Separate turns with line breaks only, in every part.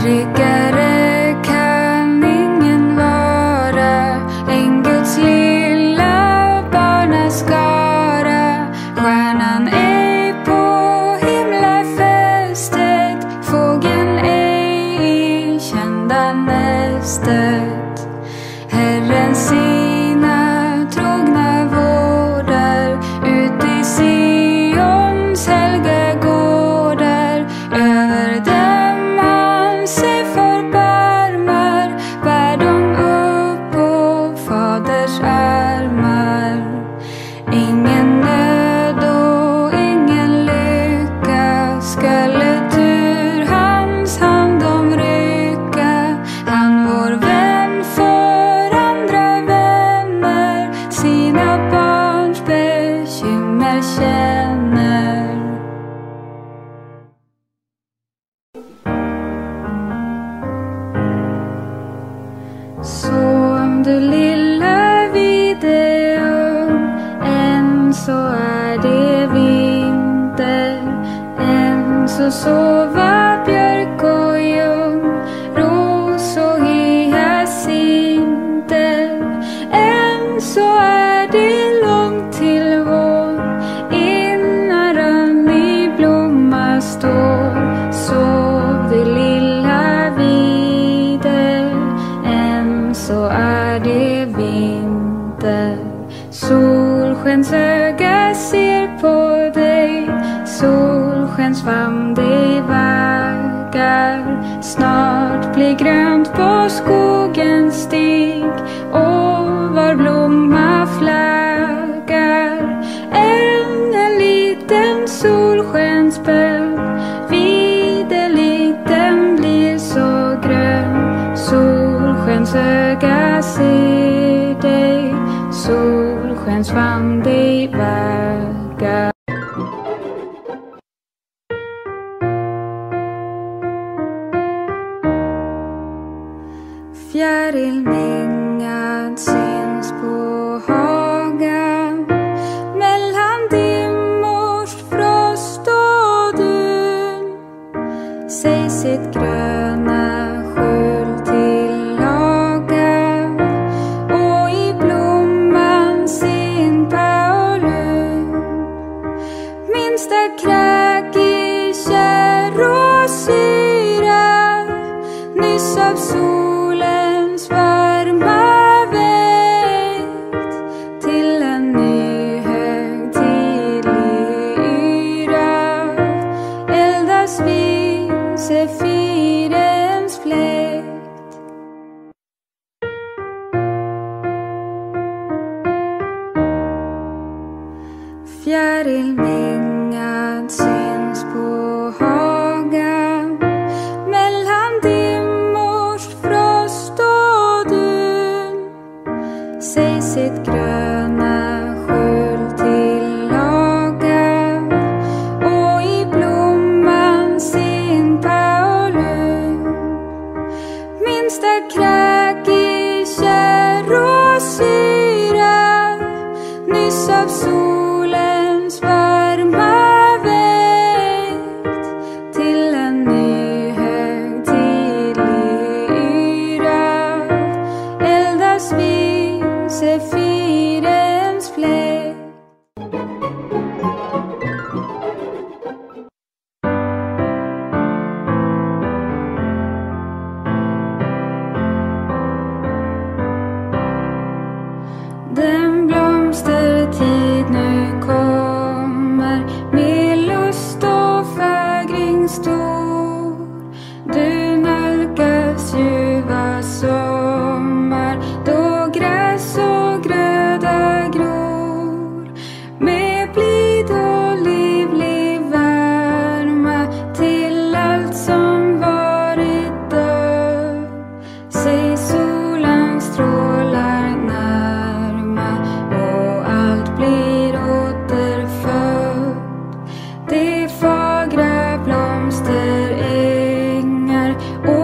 Trigger järnsvamp dig vaggar Snart blir grönt på skogens stig. Och var blomma flaggar Än en liten solskensbön Vid en liten blir så grön Solskensöga ser dig. Solskensvamp dig se. 无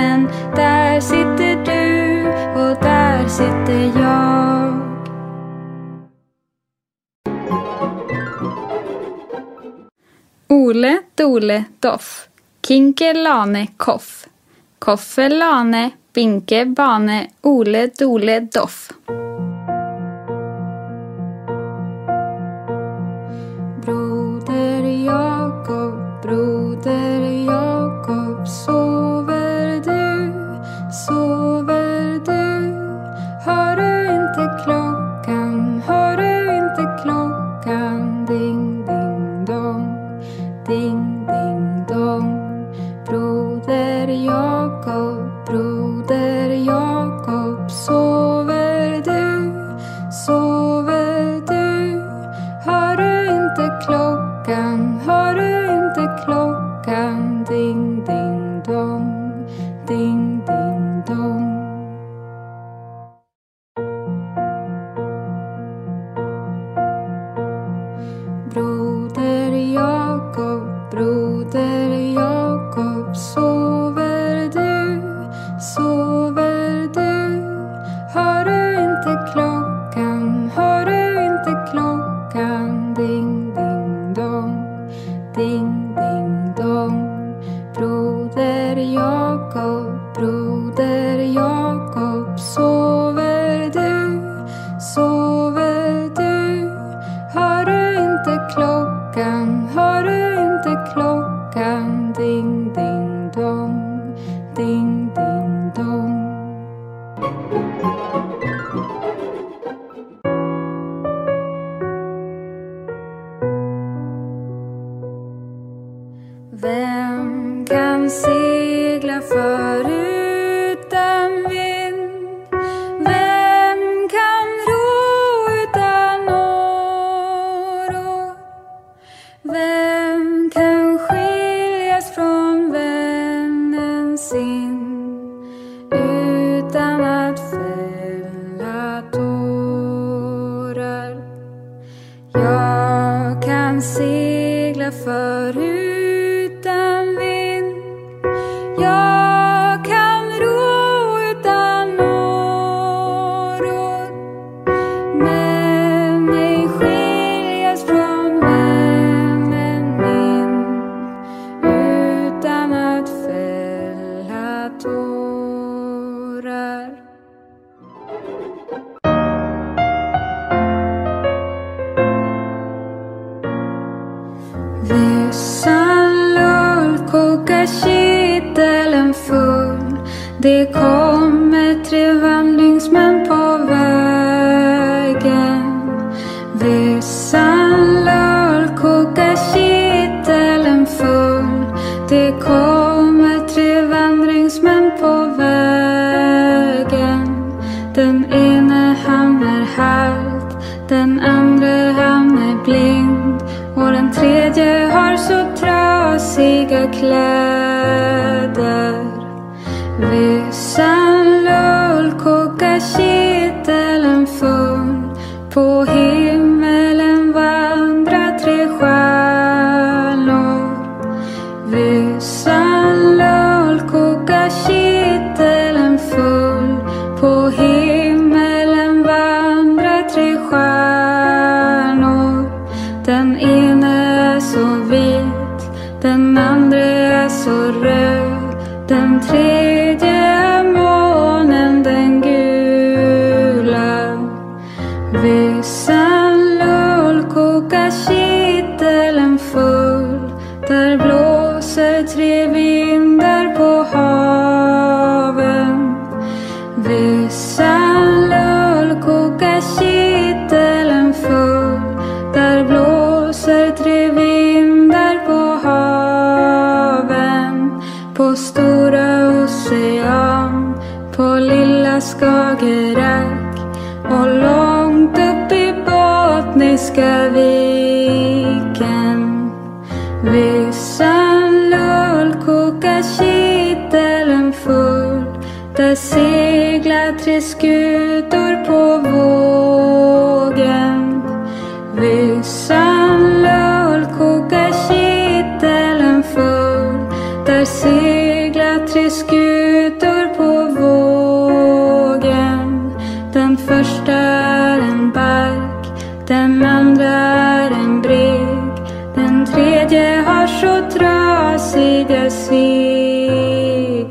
Men där sitter du och där sitter jag.
Ole Dole Doff Kinke Lane Koff Koffe Lane Binke Bane Ole Dole Doff
kläder Vissa skutor på vår